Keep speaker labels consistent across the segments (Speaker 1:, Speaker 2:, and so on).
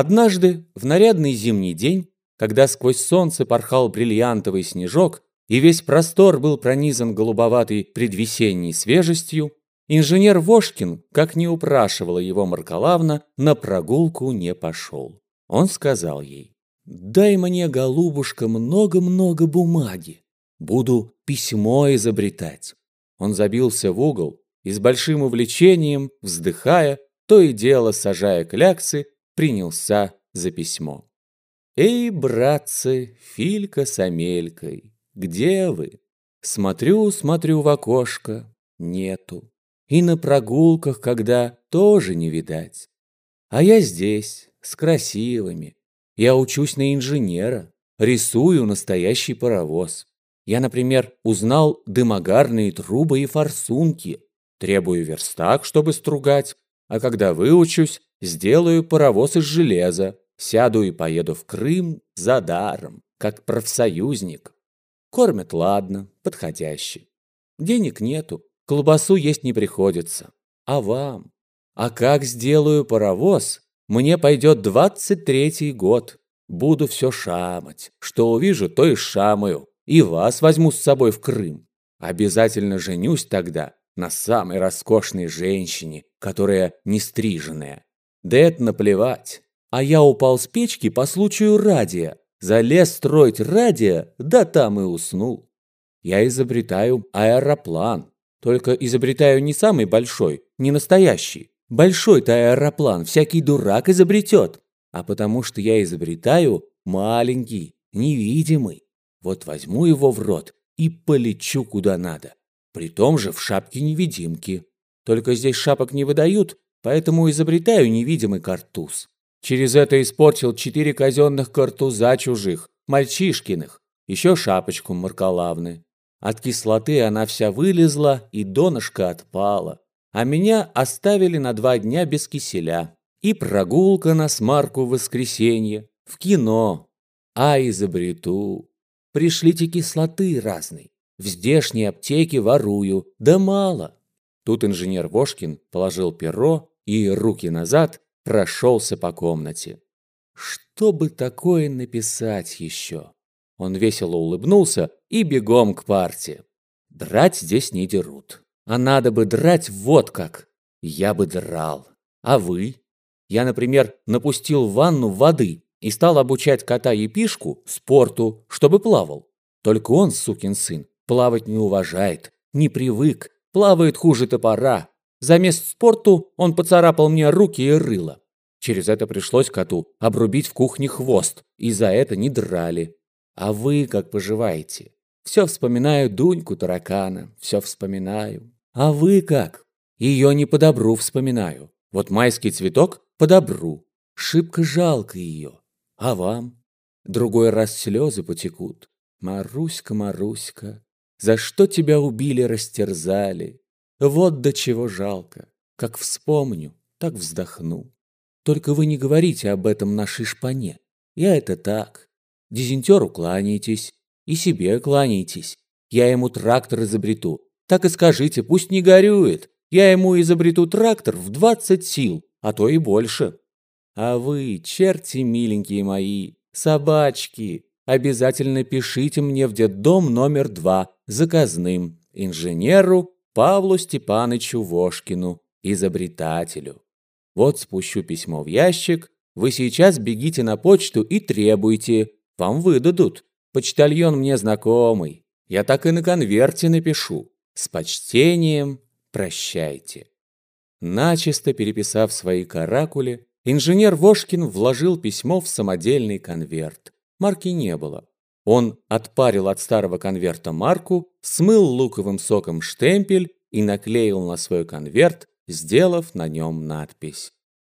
Speaker 1: Однажды, в нарядный зимний день, когда сквозь солнце порхал бриллиантовый снежок и весь простор был пронизан голубоватой предвесенней свежестью, инженер Вошкин, как не упрашивала его Маркалавна, на прогулку не пошел. Он сказал ей, «Дай мне, голубушка, много-много бумаги. Буду письмо изобретать». Он забился в угол и с большим увлечением, вздыхая, то и дело сажая кляксы, принялся за письмо. «Эй, братцы, Филька с Амелькой, где вы? Смотрю, смотрю в окошко, нету. И на прогулках, когда, тоже не видать. А я здесь, с красивыми. Я учусь на инженера, рисую настоящий паровоз. Я, например, узнал дымогарные трубы и форсунки. Требую верстак, чтобы стругать. А когда выучусь, сделаю паровоз из железа. Сяду и поеду в Крым за даром, как профсоюзник. Кормят ладно, подходяще. Денег нету, колбасу есть не приходится. А вам? А как сделаю паровоз, мне пойдет двадцать третий год. Буду все шамать. Что увижу, то и шамаю. И вас возьму с собой в Крым. Обязательно женюсь тогда на самой роскошной женщине, которая не стриженная. Да наплевать. А я упал с печки по случаю радия. Залез строить радио, да там и уснул. Я изобретаю аэроплан. Только изобретаю не самый большой, не настоящий. Большой-то аэроплан всякий дурак изобретет. А потому что я изобретаю маленький, невидимый. Вот возьму его в рот и полечу куда надо. При том же в шапке невидимки. Только здесь шапок не выдают, поэтому изобретаю невидимый картуз. Через это испортил четыре казенных картуза чужих, мальчишкиных, еще шапочку Маркалавны. От кислоты она вся вылезла и донышко отпала. А меня оставили на два дня без киселя. И прогулка на смарку в воскресенье, в кино. А изобрету. Пришлите кислоты разной. В здешней аптеке ворую, да мало. Тут инженер Вошкин положил перо и руки назад прошелся по комнате. Что бы такое написать еще? Он весело улыбнулся и бегом к парте. Драть здесь не дерут. А надо бы драть вот как. Я бы драл. А вы? Я, например, напустил в ванну воды и стал обучать кота Епишку спорту, чтобы плавал. Только он, сукин сын, плавать не уважает, не привык, плавает хуже топора, Замест спорту он поцарапал мне руки и рыло. Через это пришлось коту обрубить в кухне хвост, и за это не драли. А вы как поживаете? Все вспоминаю Дуньку таракана, все вспоминаю. А вы как? Ее не по добру вспоминаю. Вот майский цветок по добру. Шибко жалко ее. А вам? Другой раз слезы потекут. Маруська, Маруська, за что тебя убили, растерзали? Вот до чего жалко. Как вспомню, так вздохну. Только вы не говорите об этом нашей шпане. Я это так. Дизентеру кланяйтесь. И себе кланяйтесь. Я ему трактор изобрету. Так и скажите, пусть не горюет. Я ему изобрету трактор в двадцать сил, а то и больше. А вы, черти миленькие мои, собачки, обязательно пишите мне в детдом номер два заказным инженеру Павлу Степанычу Вошкину, изобретателю. Вот спущу письмо в ящик, вы сейчас бегите на почту и требуйте, вам выдадут. Почтальон мне знакомый, я так и на конверте напишу. С почтением прощайте. Начисто переписав свои каракули, инженер Вошкин вложил письмо в самодельный конверт. Марки не было. Он отпарил от старого конверта марку, смыл луковым соком штемпель и наклеил на свой конверт, сделав на нем надпись.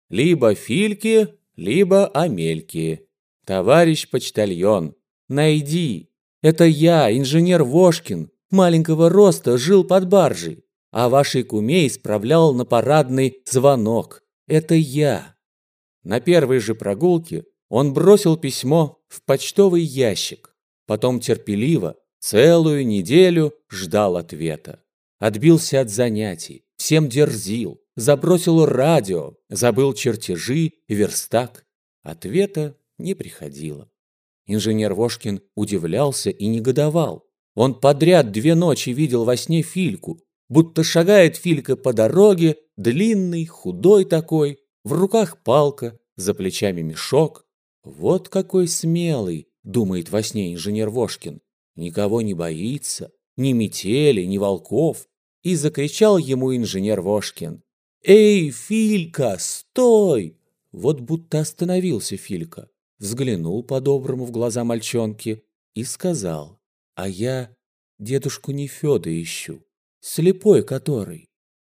Speaker 1: «Либо Фильки, либо Амельки. Товарищ почтальон, найди. Это я, инженер Вошкин, маленького роста, жил под баржей, а вашей куме исправлял на парадный звонок. Это я». На первой же прогулке он бросил письмо в почтовый ящик. Потом терпеливо, целую неделю ждал ответа. Отбился от занятий, всем дерзил, забросил радио, забыл чертежи, верстак. Ответа не приходило. Инженер Вошкин удивлялся и негодовал. Он подряд две ночи видел во сне Фильку, будто шагает Филька по дороге, длинный, худой такой, в руках палка, за плечами мешок. Вот какой смелый, думает во сне инженер Вошкин. Никого не боится, ни метели, ни волков. И закричал ему инженер Вошкин. «Эй, Филька, стой!» Вот будто остановился Филька, взглянул по-доброму в глаза мальчонки и сказал, «А я дедушку Нефёда ищу, слепой который».